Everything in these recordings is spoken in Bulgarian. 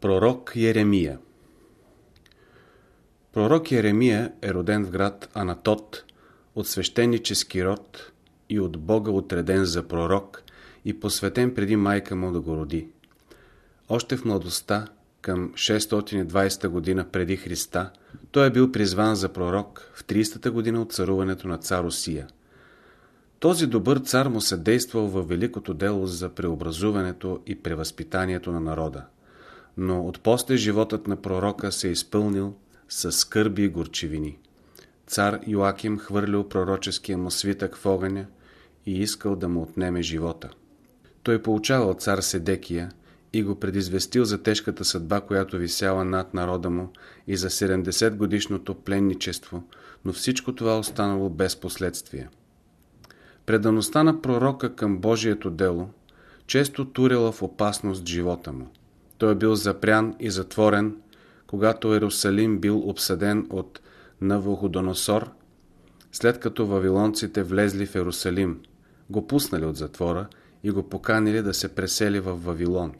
Пророк Еремия Пророк Еремия е роден в град Анатот от свещенически род и от Бога отреден за пророк и посветен преди майка му да го роди. Още в младостта, към 620 година преди Христа, той е бил призван за пророк в 30-та година от царуването на цар Русия. Този добър цар му се действал във великото дело за преобразуването и превъзпитанието на народа но отпосле животът на пророка се е изпълнил с скърби и горчивини. Цар Йоаким хвърлил пророческия му свитък в огъня и искал да му отнеме живота. Той получавал цар Седекия и го предизвестил за тежката съдба, която висяла над народа му и за 70 годишното пленничество, но всичко това останало без последствия. Предаността на пророка към Божието дело често турела в опасност живота му. Той е бил запрян и затворен, когато Иерусалим бил обсъден от Навуходоносор, след като вавилонците влезли в Иерусалим, го пуснали от затвора и го поканили да се пресели в Вавилон.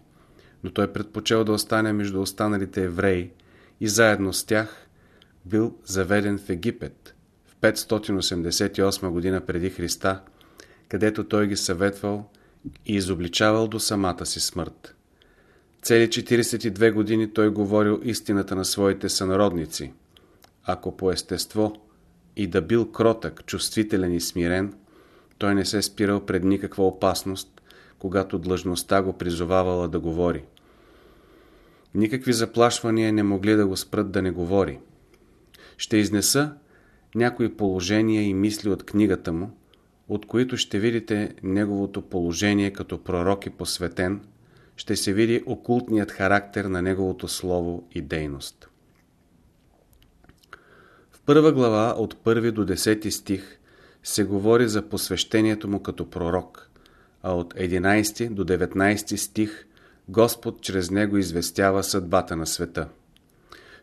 Но той предпочел да остане между останалите евреи и заедно с тях бил заведен в Египет в 588 година преди Христа, където той ги съветвал и изобличавал до самата си смърт. Цели 42 години той говорил истината на своите сънародници. Ако по естество и да бил кротък, чувствителен и смирен, той не се спирал пред никаква опасност, когато длъжността го призовавала да говори. Никакви заплашвания не могли да го спрат да не говори. Ще изнеса някои положения и мисли от книгата му, от които ще видите неговото положение като пророк и посветен – ще се види окултният характер на неговото слово и дейност. В първа глава от първи до 10 стих се говори за посвещението му като пророк, а от 11 до 19 стих Господ чрез него известява съдбата на света.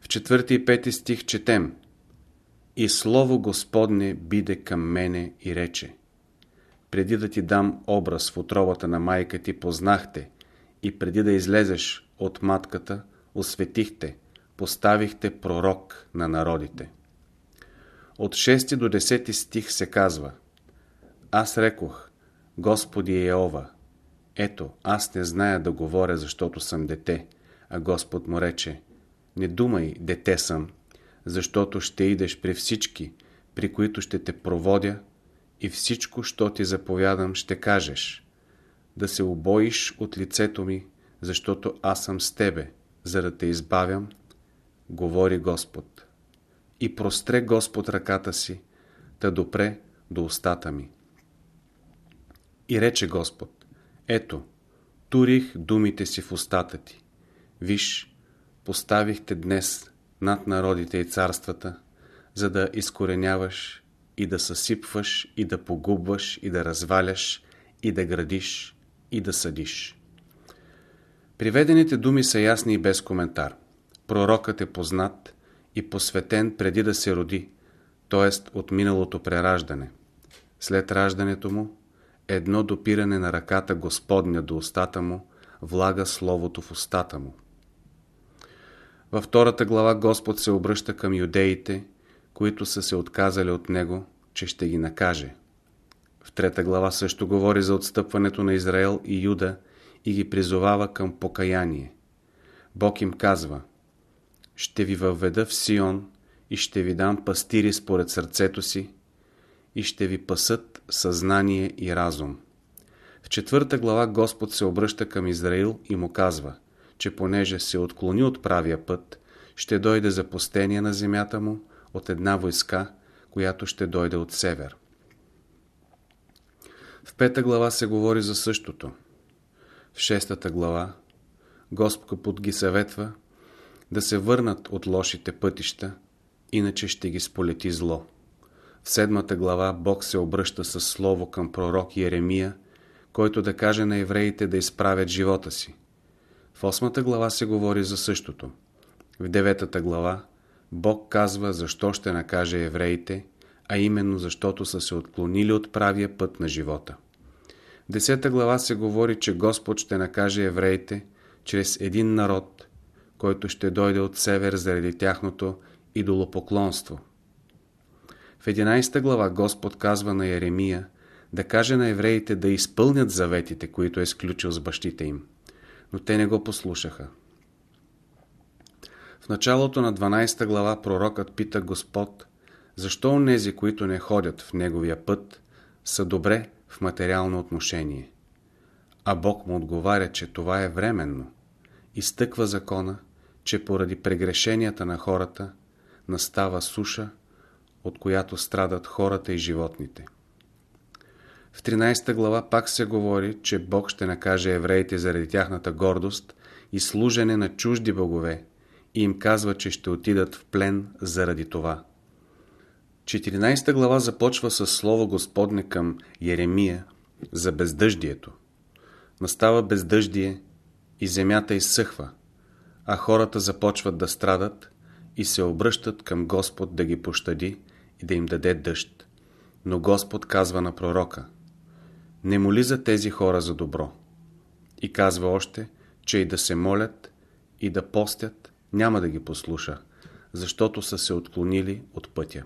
В 4 и 5 стих четем И Слово Господне биде към мене и рече Преди да ти дам образ в отровата на майка ти познахте, и преди да излезеш от матката, осветихте, поставихте пророк на народите. От 6 до 10 стих се казва Аз рекох, Господи Еова, ето, аз не зная да говоря, защото съм дете, а Господ му рече, не думай, дете съм, защото ще идеш при всички, при които ще те проводя и всичко, що ти заповядам, ще кажеш – да се обоиш от лицето ми, защото аз съм с тебе, за да те избавям, говори Господ. И простре Господ ръката си, да допре до устата ми. И рече Господ, ето, турих думите си в устата ти. Виж, поставихте днес над народите и царствата, за да изкореняваш и да съсипваш и да погубваш и да разваляш и да градиш и да съдиш. Приведените думи са ясни и без коментар. Пророкът е познат и посветен преди да се роди, т.е. от миналото прераждане. След раждането му, едно допиране на ръката Господня до устата му влага Словото в устата му. Във втората глава Господ се обръща към юдеите, които са се отказали от Него, че ще ги накаже – трета глава също говори за отстъпването на Израел и Юда и ги призовава към покаяние. Бог им казва Ще ви въведа в Сион и ще ви дам пастири според сърцето си и ще ви пасат съзнание и разум. В четвърта глава Господ се обръща към Израил и му казва, че понеже се отклони от правия път, ще дойде запустение на земята му от една войска, която ще дойде от север. В пета глава се говори за същото. В шестата глава Господ ги съветва да се върнат от лошите пътища, иначе ще ги сполети зло. В седмата глава Бог се обръща с слово към пророк Еремия, който да каже на евреите да изправят живота си. В осмата глава се говори за същото. В деветата глава Бог казва защо ще накаже евреите а именно защото са се отклонили от правия път на живота. В десета глава се говори, че Господ ще накаже евреите чрез един народ, който ще дойде от север заради тяхното идолопоклонство. В 11 глава Господ казва на Еремия да каже на евреите да изпълнят заветите, които е сключил с бащите им. Но те не го послушаха. В началото на 12 глава пророкът пита Господ, защо онези, които не ходят в Неговия път, са добре в материално отношение. А Бог му отговаря, че това е временно. Изтъква закона, че поради прегрешенията на хората настава суша, от която страдат хората и животните. В 13 глава пак се говори, че Бог ще накаже евреите заради тяхната гордост и служене на чужди богове и им казва, че ще отидат в плен заради това. 14 глава започва с слово Господне към Еремия за бездъждието. Настава бездъждие и земята изсъхва, а хората започват да страдат и се обръщат към Господ да ги пощади и да им даде дъжд. Но Господ казва на пророка Не моли за тези хора за добро. И казва още, че и да се молят и да постят няма да ги послуша, защото са се отклонили от пътя.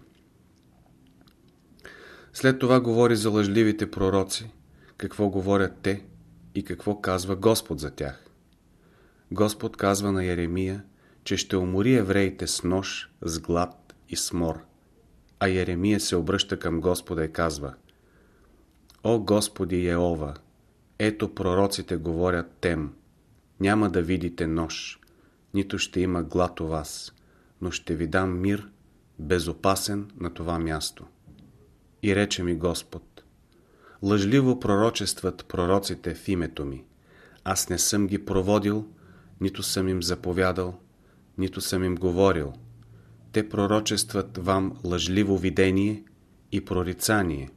След това говори за лъжливите пророци, какво говорят те и какво казва Господ за тях. Господ казва на Еремия, че ще умори евреите с нож, с глад и смор. А Еремия се обръща към Господа и казва О Господи Еова, ето пророците говорят тем, няма да видите нож, нито ще има глад у вас, но ще ви дам мир, безопасен на това място. И рече ми Господ, лъжливо пророчестват пророците в името ми. Аз не съм ги проводил, нито съм им заповядал, нито съм им говорил. Те пророчестват вам лъжливо видение и прорицание,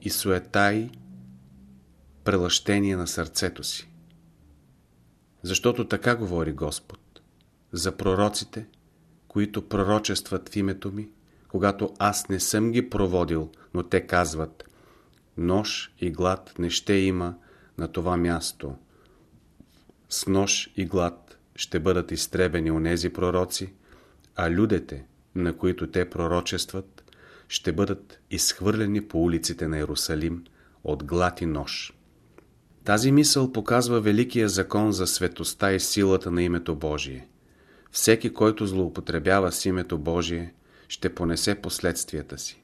и суета и прелъщение на сърцето си. Защото така говори Господ за пророците, които пророчестват в името ми, когато аз не съм ги проводил, но те казват Нож и глад не ще има на това място. С нож и глад ще бъдат изтребени онези пророци, а людите, на които те пророчестват, ще бъдат изхвърлени по улиците на Иерусалим от глад и нож. Тази мисъл показва великия закон за светоста и силата на името Божие. Всеки, който злоупотребява с името Божие, ще понесе последствията си.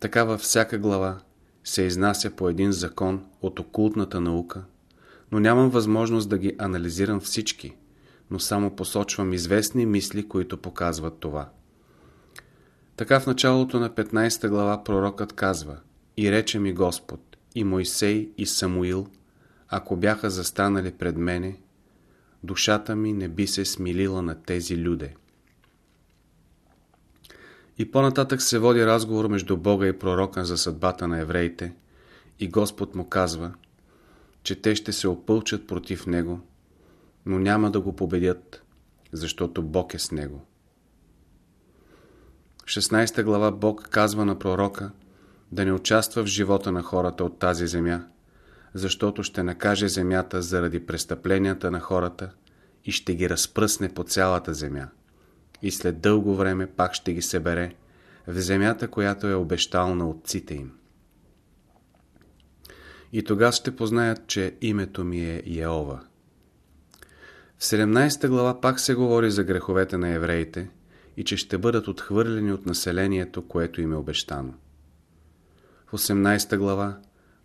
Така във всяка глава се изнася по един закон от окултната наука, но нямам възможност да ги анализирам всички, но само посочвам известни мисли, които показват това. Така в началото на 15 глава пророкът казва И рече ми Господ, и Мойсей, и Самуил, ако бяха застанали пред мене, душата ми не би се смилила на тези люде. И по-нататък се води разговор между Бога и пророка за съдбата на евреите и Господ му казва, че те ще се опълчат против него, но няма да го победят, защото Бог е с него. В 16 глава Бог казва на пророка да не участва в живота на хората от тази земя, защото ще накаже земята заради престъпленията на хората и ще ги разпръсне по цялата земя и след дълго време пак ще ги събере в земята, която е обещал на отците им. И тогава ще познаят, че името ми е Йеова. В 17 глава пак се говори за греховете на евреите и че ще бъдат отхвърлени от населението, което им е обещано. В 18 глава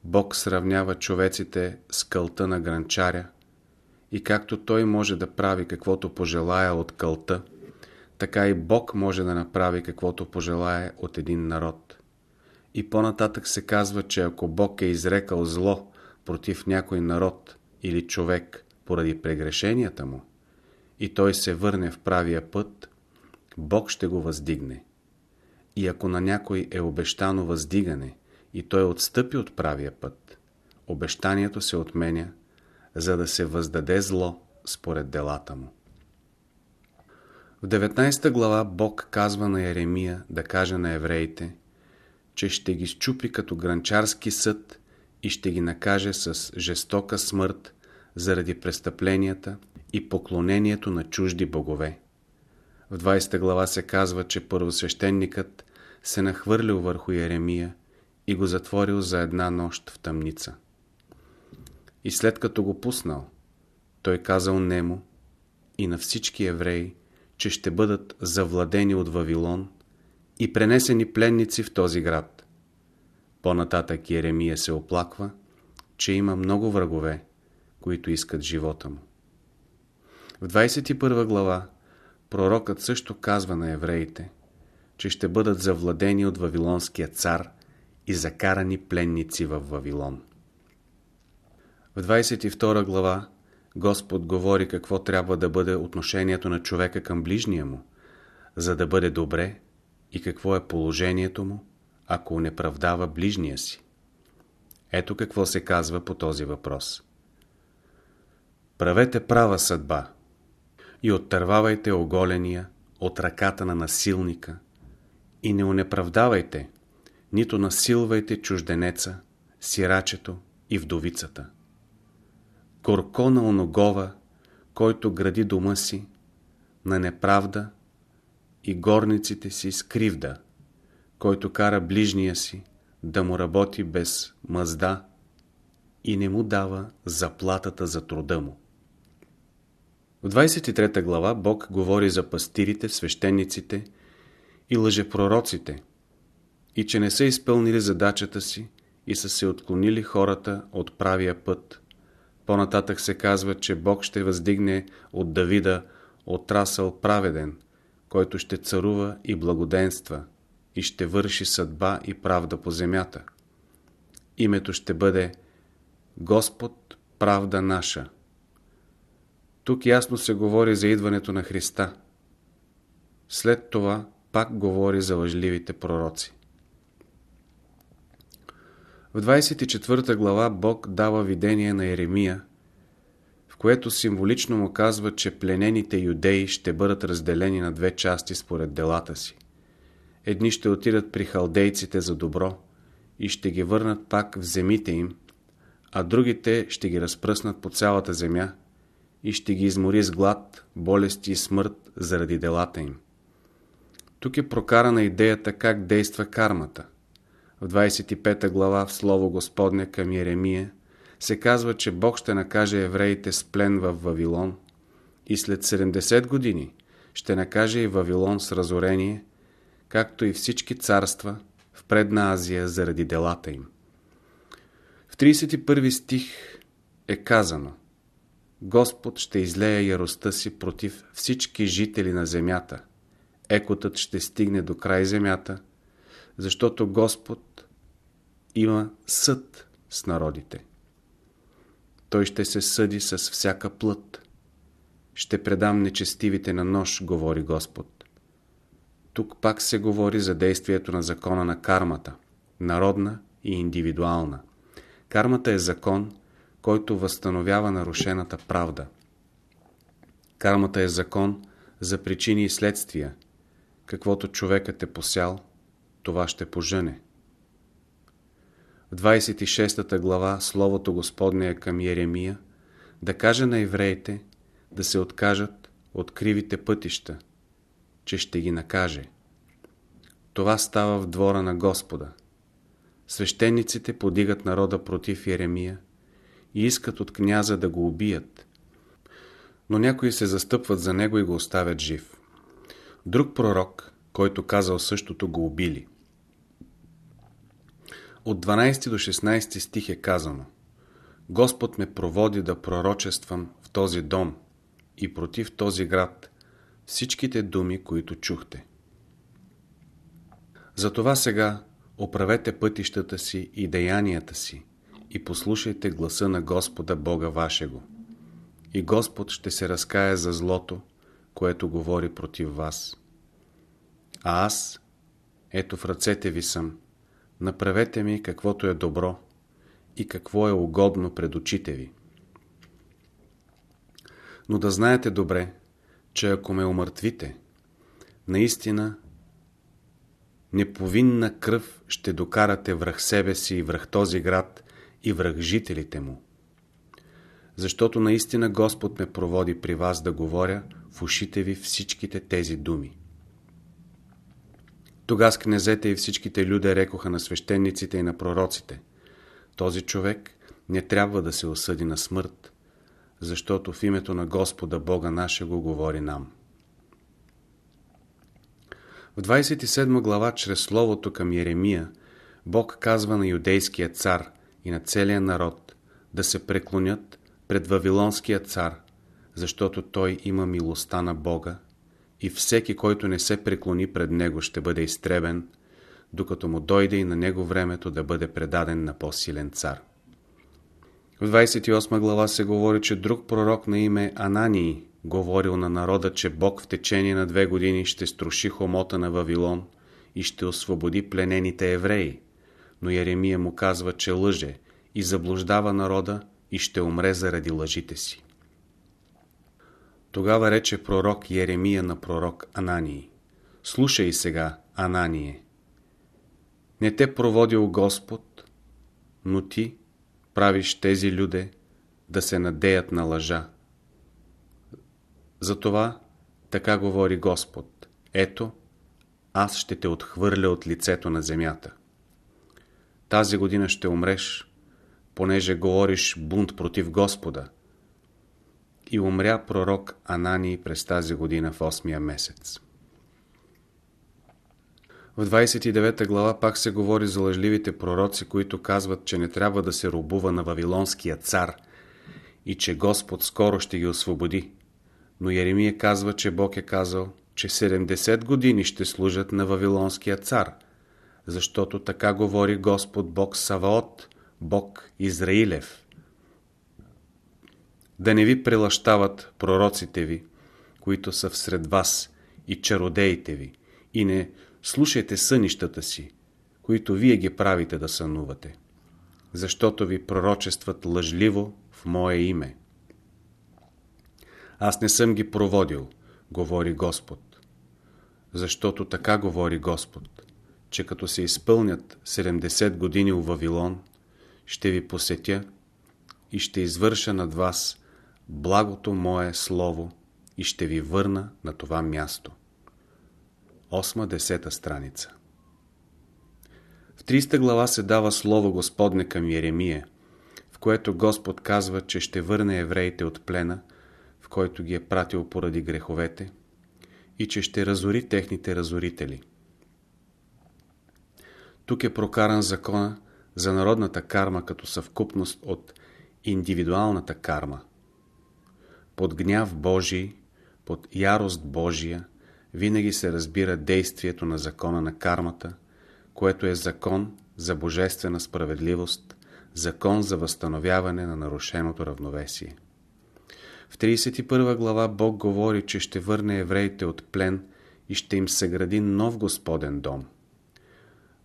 Бог сравнява човеците с кълта на гранчаря и както той може да прави каквото пожелая от кълта, така и Бог може да направи каквото пожелае от един народ. И по-нататък се казва, че ако Бог е изрекал зло против някой народ или човек поради прегрешенията му, и той се върне в правия път, Бог ще го въздигне. И ако на някой е обещано въздигане и той отстъпи от правия път, обещанието се отменя, за да се въздаде зло според делата му. В 19 глава Бог казва на Еремия да каже на евреите, че ще ги щупи като гранчарски съд и ще ги накаже с жестока смърт заради престъпленията и поклонението на чужди богове. В 20 глава се казва, че първосвещеникът се нахвърлил върху Еремия и го затворил за една нощ в тъмница. И след като го пуснал, той казал нему и на всички евреи, че ще бъдат завладени от Вавилон и пренесени пленници в този град. По-нататък Еремия се оплаква, че има много врагове, които искат живота му. В 21 глава пророкът също казва на евреите, че ще бъдат завладени от Вавилонския цар и закарани пленници в Вавилон. В 22 глава Господ говори какво трябва да бъде отношението на човека към ближния му, за да бъде добре и какво е положението му, ако не правдава ближния си. Ето какво се казва по този въпрос. Правете права съдба и оттървавайте оголения от ръката на насилника и не унеправдавайте, нито насилвайте чужденеца, сирачето и вдовицата. Корко на оногова, който гради дома си, на неправда и горниците си с кривда, който кара ближния си да му работи без мъзда и не му дава заплатата за труда му. В 23 глава Бог говори за пастирите, свещениците и лъжепророците и че не са изпълнили задачата си и са се отклонили хората от правия път. По-нататък се казва, че Бог ще въздигне от Давида отрасъл праведен, който ще царува и благоденства и ще върши съдба и правда по земята. Името ще бъде Господ правда наша. Тук ясно се говори за идването на Христа. След това пак говори за лъжливите пророци. В 24 глава Бог дава видение на Еремия, в което символично му казва, че пленените юдеи ще бъдат разделени на две части според делата си. Едни ще отидат при халдейците за добро и ще ги върнат пак в земите им, а другите ще ги разпръснат по цялата земя и ще ги измори с глад, болести и смърт заради делата им. Тук е прокарана идеята как действа кармата. В 25 глава в Слово Господне към Еремия се казва, че Бог ще накаже евреите с плен в Вавилон и след 70 години ще накаже и Вавилон с разорение, както и всички царства в предна Азия заради делата им. В 31 стих е казано Господ ще излея яростта си против всички жители на земята. Екотът ще стигне до край земята, защото Господ има съд с народите. Той ще се съди с всяка плът. Ще предам нечестивите на нож, говори Господ. Тук пак се говори за действието на закона на кармата, народна и индивидуална. Кармата е закон, който възстановява нарушената правда. Кармата е закон за причини и следствия. Каквото човекът е посял, това ще пожъне. В 26 глава Словото Господне е към Еремия да каже на евреите да се откажат от кривите пътища, че ще ги накаже. Това става в двора на Господа. Свещениците подигат народа против Еремия и искат от княза да го убият. Но някои се застъпват за него и го оставят жив. Друг пророк, който казал същото, го убили. От 12 до 16 стих е казано Господ ме проводи да пророчествам в този дом и против този град всичките думи, които чухте. Затова сега оправете пътищата си и деянията си и послушайте гласа на Господа Бога вашего. И Господ ще се разкая за злото, което говори против вас. А аз, ето в ръцете ви съм, направете ми каквото е добро и какво е угодно пред очите ви. Но да знаете добре, че ако ме умъртвите, наистина неповинна кръв ще докарате връх себе си и връх този град и връх жителите му. защото наистина Господ ме проводи при вас да говоря в ушите ви всичките тези думи. Тогас князете и всичките люди рекоха на свещениците и на пророците. Този човек не трябва да се осъди на смърт, защото в името на Господа Бога нашего говори нам. В 27 глава, чрез Словото към Еремия, Бог казва на юдейския цар и на целия народ да се преклонят пред Вавилонския цар, защото той има милостта на Бога и всеки, който не се преклони пред него, ще бъде изтребен, докато му дойде и на него времето да бъде предаден на по-силен цар. В 28 глава се говори, че друг пророк на име Анании говорил на народа, че Бог в течение на две години ще струши хомота на Вавилон и ще освободи пленените евреи. Но Еремия му казва, че лъже и заблуждава народа и ще умре заради лъжите си. Тогава рече пророк Еремия на пророк Анании. Слушай сега, Анание. Не те проводил Господ, но ти правиш тези люде да се надеят на лъжа. Затова така говори Господ. Ето, аз ще те отхвърля от лицето на земята. Тази година ще умреш, понеже говориш бунт против Господа. И умря пророк Анани през тази година в 8 месец. В 29 глава пак се говори за лъжливите пророци, които казват, че не трябва да се робува на Вавилонския цар и че Господ скоро ще ги освободи. Но Еремия казва, че Бог е казал, че 70 години ще служат на Вавилонския цар, защото така говори Господ Бог Саваот, Бог Израилев. Да не ви прелащават пророците ви, които са всред вас, и чародеите ви, и не слушайте сънищата си, които вие ги правите да сънувате, защото ви пророчестват лъжливо в Мое име. Аз не съм ги проводил, говори Господ, защото така говори Господ, че като се изпълнят 70 години у Вавилон, ще ви посетя и ще извърша над вас благото Мое Слово и ще ви върна на това място. 8-10 страница В 30 глава се дава Слово Господне към Еремия, в което Господ казва, че ще върне евреите от плена, в който ги е пратил поради греховете, и че ще разори техните разорители. Тук е прокаран закона за народната карма като съвкупност от индивидуалната карма. Под гняв Божий, под ярост Божия, винаги се разбира действието на закона на кармата, което е закон за божествена справедливост, закон за възстановяване на нарушеното равновесие. В 31 глава Бог говори, че ще върне евреите от плен и ще им съгради нов Господен дом.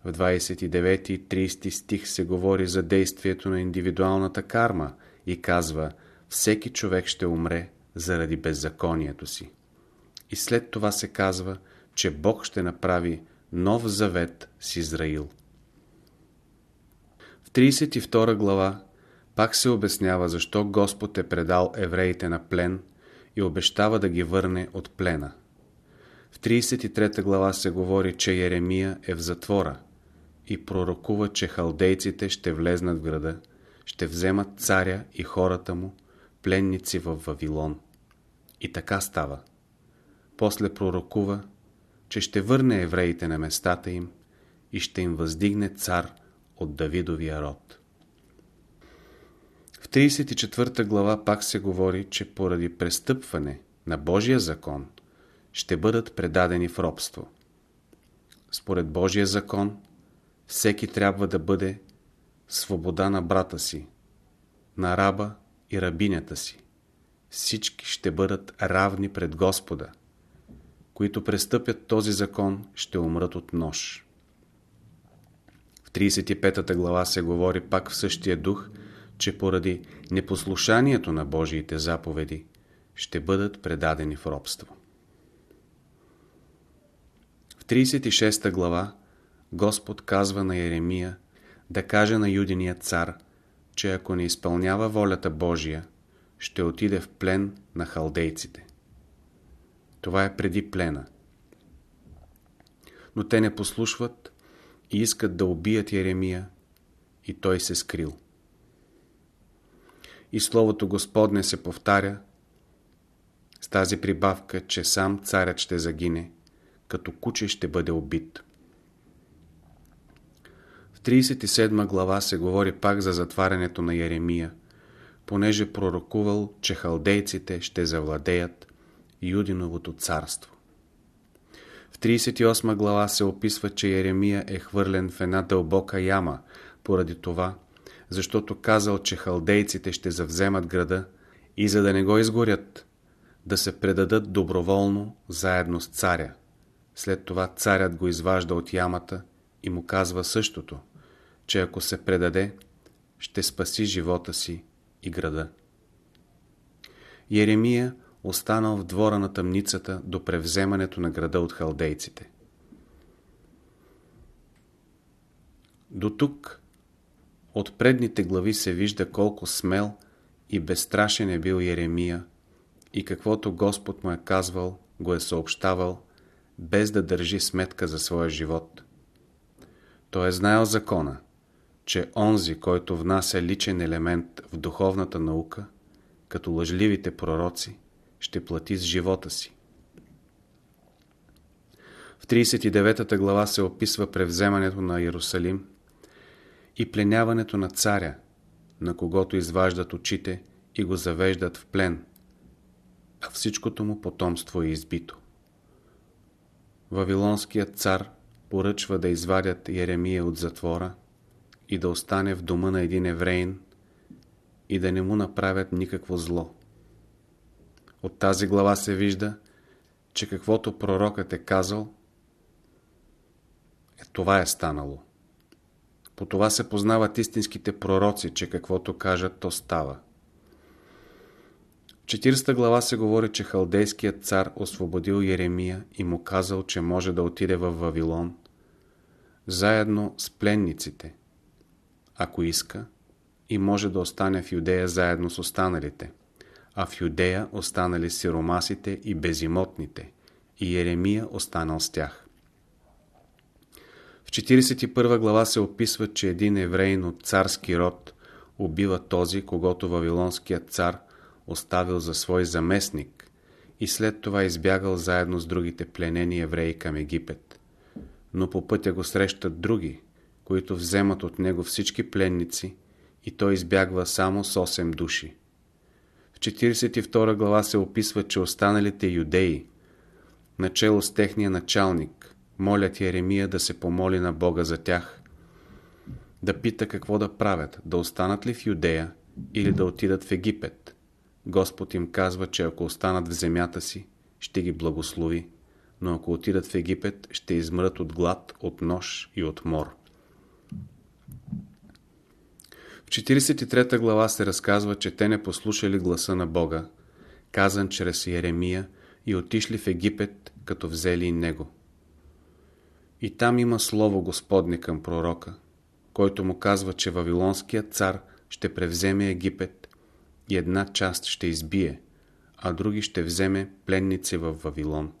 В 29 и 30 стих се говори за действието на индивидуалната карма и казва всеки човек ще умре заради беззаконието си. И след това се казва, че Бог ще направи нов завет с Израил. В 32 глава пак се обяснява защо Господ е предал евреите на плен и обещава да ги върне от плена. В 33 глава се говори, че Еремия е в затвора и пророкува, че халдейците ще влезнат в града, ще вземат царя и хората му, пленници в Вавилон. И така става. После пророкува, че ще върне евреите на местата им и ще им въздигне цар от Давидовия род. В 34 глава пак се говори, че поради престъпване на Божия закон ще бъдат предадени в робство. Според Божия закон всеки трябва да бъде свобода на брата си, на раба и рабинята си. Всички ще бъдат равни пред Господа – които престъпят този закон, ще умрат от нож. В 35 глава се говори пак в същия дух, че поради непослушанието на Божиите заповеди ще бъдат предадени в робство. В 36 глава Господ казва на Еремия да каже на юдения цар, че ако не изпълнява волята Божия, ще отиде в плен на халдейците. Това е преди плена. Но те не послушват и искат да убият Еремия и той се скрил. И Словото Господне се повтаря с тази прибавка, че сам царят ще загине, като куче ще бъде убит. В 37 глава се говори пак за затварянето на Еремия, понеже пророкувал, че халдейците ще завладеят Юдиновото царство. В 38 глава се описва, че Еремия е хвърлен в една дълбока яма, поради това, защото казал, че халдейците ще завземат града и за да не го изгорят, да се предадат доброволно заедно с царя. След това царят го изважда от ямата и му казва същото, че ако се предаде, ще спаси живота си и града. Еремия останал в двора на тъмницата до превземането на града от халдейците. До тук от предните глави се вижда колко смел и безстрашен е бил Еремия и каквото Господ му е казвал, го е съобщавал, без да държи сметка за своя живот. Той е знаел закона, че онзи, който внася личен елемент в духовната наука, като лъжливите пророци, ще плати с живота си. В 39 глава се описва превземането на Иерусалим и пленяването на царя, на когото изваждат очите и го завеждат в плен, а всичкото му потомство е избито. Вавилонският цар поръчва да извадят Еремия от затвора и да остане в дома на един евреин и да не му направят никакво зло. От тази глава се вижда, че каквото пророкът е казал, е, това е станало. По това се познават истинските пророци, че каквото кажат, то става. В 40 глава се говори, че халдейският цар освободил Еремия и му казал, че може да отиде в Вавилон, заедно с пленниците, ако иска, и може да остане в Юдея заедно с останалите а в Юдея останали сиромасите и безимотните, и Еремия останал с тях. В 41 глава се описва, че един евреин от царски род убива този, когато Вавилонският цар оставил за свой заместник и след това избягал заедно с другите пленени евреи към Египет. Но по пътя го срещат други, които вземат от него всички пленници и той избягва само с 8 души. В 42 глава се описва, че останалите юдеи, начало с техния началник, молят Еремия да се помоли на Бога за тях, да пита какво да правят, да останат ли в Юдея или да отидат в Египет. Господ им казва, че ако останат в земята си, ще ги благослови, но ако отидат в Египет, ще измрат от глад, от нож и от мор. В 43 глава се разказва, че те не послушали гласа на Бога, казан чрез Еремия и отишли в Египет, като взели и него. И там има слово Господне към пророка, който му казва, че Вавилонският цар ще превземе Египет и една част ще избие, а други ще вземе пленници в Вавилон.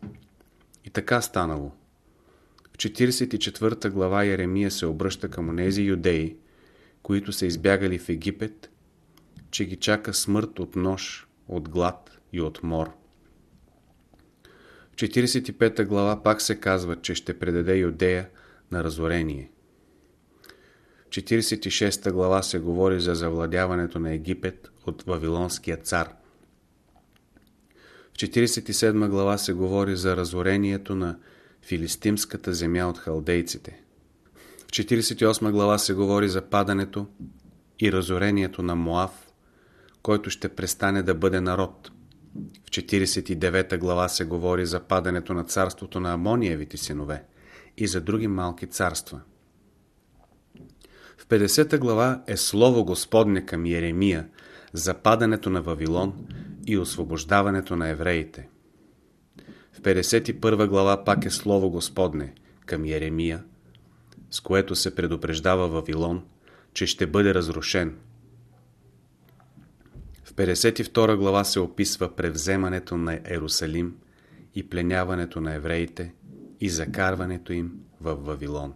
И така станало. В 44 глава Еремия се обръща към онези юдеи, които са избягали в Египет, че ги чака смърт от нож, от глад и от мор. В 45 глава пак се казва, че ще предаде Юдея на разорение. В 46 глава се говори за завладяването на Египет от Вавилонския цар. В 47 глава се говори за разорението на филистимската земя от халдейците. В 48 глава се говори за падането и разорението на Моав, който ще престане да бъде народ. В 49 глава се говори за падането на царството на Амониевите синове и за други малки царства. В 50 глава е Слово Господне към Еремия за падането на Вавилон и освобождаването на евреите. В 51 глава пак е Слово Господне към Еремия – с което се предупреждава Вавилон, че ще бъде разрушен. В 52 глава се описва превземането на Ерусалим и пленяването на евреите и закарването им в Вавилон.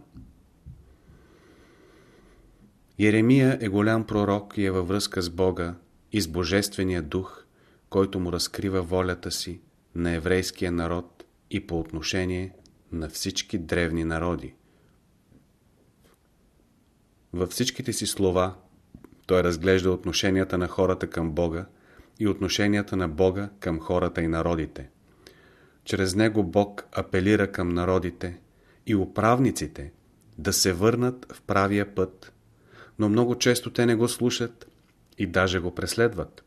Еремия е голям пророк и е във връзка с Бога и с Божествения дух, който му разкрива волята си на еврейския народ и по отношение на всички древни народи. Във всичките си слова той разглежда отношенията на хората към Бога и отношенията на Бога към хората и народите. Чрез него Бог апелира към народите и управниците да се върнат в правия път, но много често те не го слушат и даже го преследват.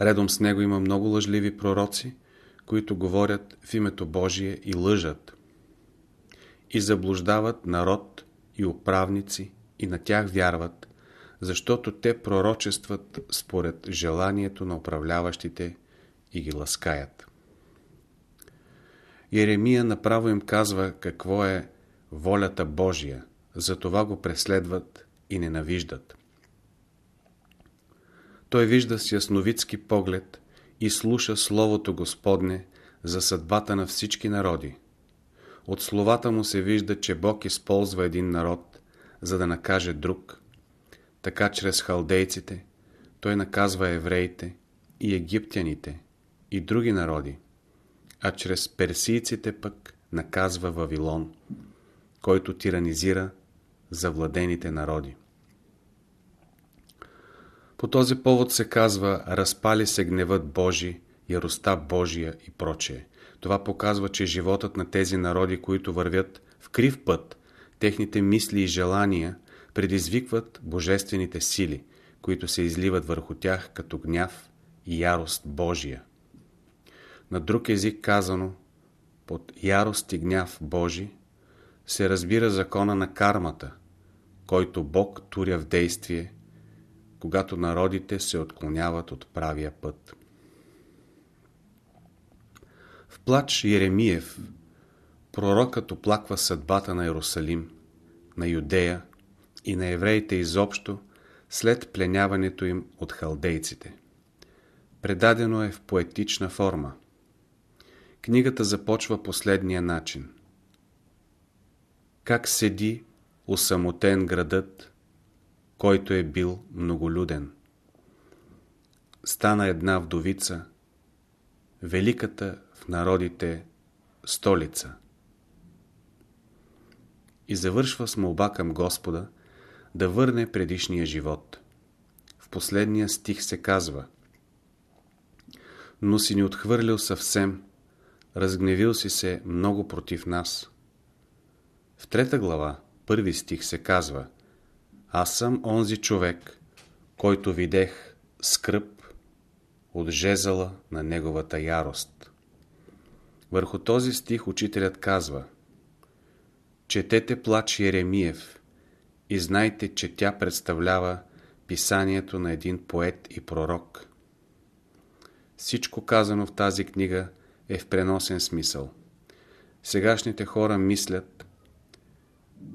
Редом с него има много лъжливи пророци, които говорят в името Божие и лъжат. И заблуждават народ и управници и на тях вярват, защото те пророчестват според желанието на управляващите и ги ласкаят. Еремия направо им казва какво е волята Божия, затова го преследват и ненавиждат. Той вижда с ясновидски поглед и слуша Словото Господне за съдбата на всички народи. От словата му се вижда, че Бог използва един народ, за да накаже друг. Така чрез халдейците той наказва евреите и египтяните и други народи, а чрез персийците пък наказва Вавилон, който тиранизира завладените народи. По този повод се казва разпали се гневът Божи, яроста Божия и прочее. Това показва, че животът на тези народи, които вървят в крив път, техните мисли и желания предизвикват божествените сили, които се изливат върху тях като гняв и ярост Божия. На друг език казано, под ярост и гняв Божи, се разбира закона на кармата, който Бог туря в действие, когато народите се отклоняват от правия път. Плач Еремиев пророкът оплаква съдбата на Иерусалим, на Юдея и на евреите изобщо след пленяването им от халдейците. Предадено е в поетична форма. Книгата започва последния начин. Как седи осамотен градът, който е бил многолюден. Стана една вдовица, великата в народите столица. И завършва с молба към Господа да върне предишния живот. В последния стих се казва Но си ни отхвърлил съвсем, разгневил си се много против нас. В трета глава, първи стих се казва Аз съм онзи човек, който видех скръп от жезала на неговата ярост. Върху този стих учителят казва Четете плач Еремиев и знайте, че тя представлява писанието на един поет и пророк. Всичко казано в тази книга е в преносен смисъл. Сегашните хора мислят,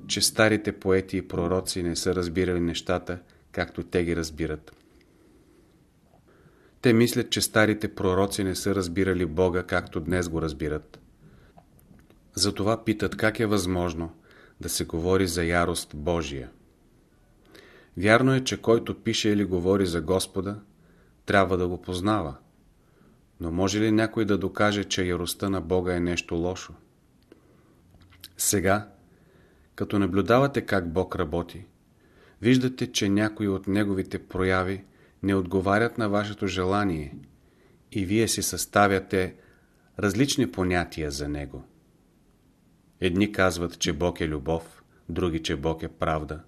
че старите поети и пророци не са разбирали нещата, както те ги разбират. Те мислят, че старите пророци не са разбирали Бога, както днес го разбират. Затова питат как е възможно да се говори за ярост Божия. Вярно е, че който пише или говори за Господа, трябва да го познава. Но може ли някой да докаже, че яростта на Бога е нещо лошо? Сега, като наблюдавате как Бог работи, виждате, че някои от Неговите прояви не отговарят на вашето желание и вие си съставяте различни понятия за Него. Едни казват, че Бог е любов, други, че Бог е правда.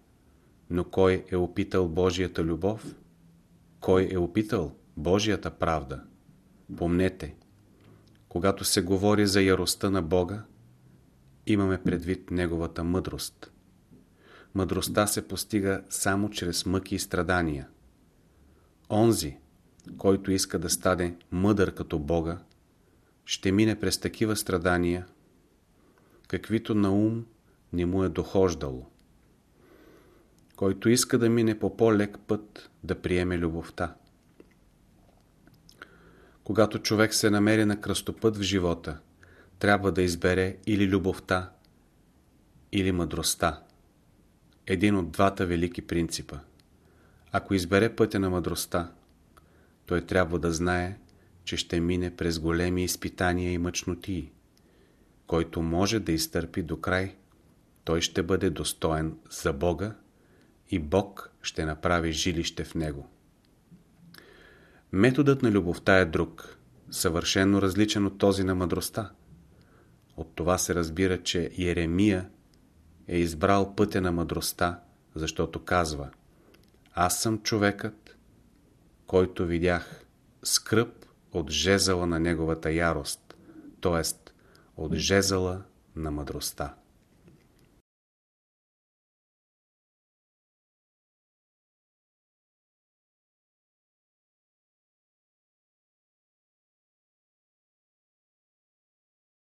Но кой е опитал Божията любов? Кой е опитал Божията правда? Помнете, когато се говори за яростта на Бога, имаме предвид Неговата мъдрост. Мъдростта се постига само чрез мъки и страдания. Онзи, който иска да стане мъдър като Бога, ще мине през такива страдания, каквито на ум не му е дохождало. Който иска да мине по по-лек път, да приеме любовта. Когато човек се намери на кръстопът в живота, трябва да избере или любовта, или мъдростта. Един от двата велики принципа. Ако избере пътя на мъдростта, той трябва да знае, че ще мине през големи изпитания и мъчнотии. Който може да изтърпи до край, той ще бъде достоен за Бога и Бог ще направи жилище в него. Методът на любовта е друг, съвършенно различен от този на мъдростта. От това се разбира, че Еремия е избрал пътя на мъдростта, защото казва Аз съм човекът, който видях скръп от жезъла на неговата ярост, т.е. от жезъла на мъдростта.